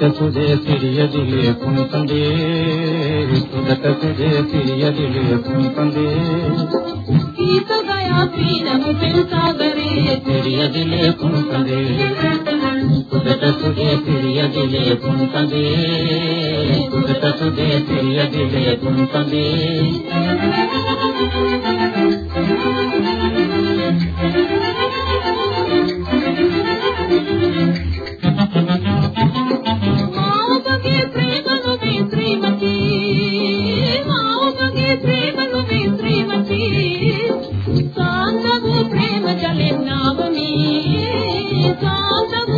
උදට සුදේ සිරිය දිලේ කුණුකඳේ උදට සුදේ සිරිය දිලේ කුණුකඳේ ගීත ගයා පීනම පෙල් සාගරේ සිරිය දිලේ කුණුකඳේ උදට සුදේ සිරිය දිලේ කුණුකඳේ උදට සුදේ සිරිය දිලේ කුණුකඳේ මාවගේ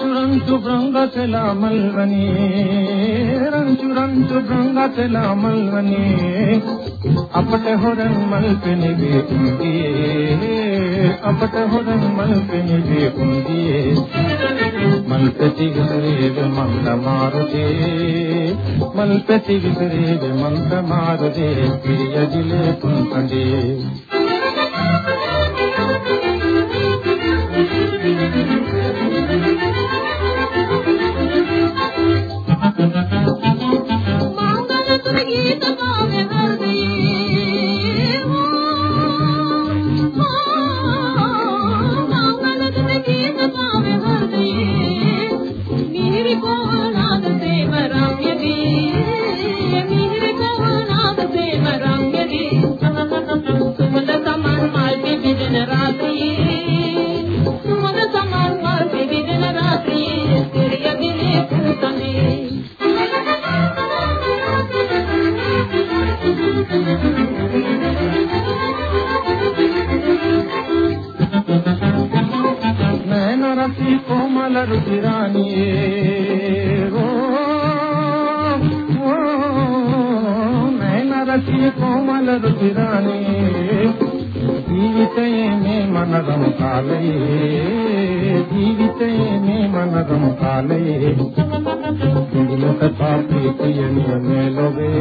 రంచురంచు బృంగసెల మల్వని రంచురంచు బృంగసెల మల్వని අපට හොරන් මල් පෙනෙවි කුන්දියේ අපට හොරන් මල් පෙනෙවි කුන්දියේ මල් පැති විතරේව මන්ද මාරුදේ මල් පැති විතරේව මන්ද මාරුදේ පිරිය දිලේ කුන් කඳේ ගීත కోమల రుచిరాణి నయన రచి కోమల రుచిరాణి జీవితయే మనదం కాలయే జీవితయే మనదం కాలయే මනරම කාලයේ දිනක පාපීතිය නියමේ ලොවේ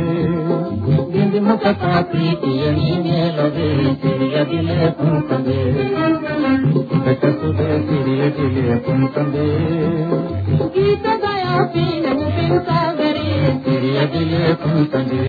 දිනක පාපීතිය නියමේ ලොවේ සිරිය දිලේ පුන්කඳේ උදට සුදේ සිරිය දිලේ පුන්කඳේ ගීත ගයා පීනමු පින් සාගරේ සිරිය දිලේ පුන්කඳේ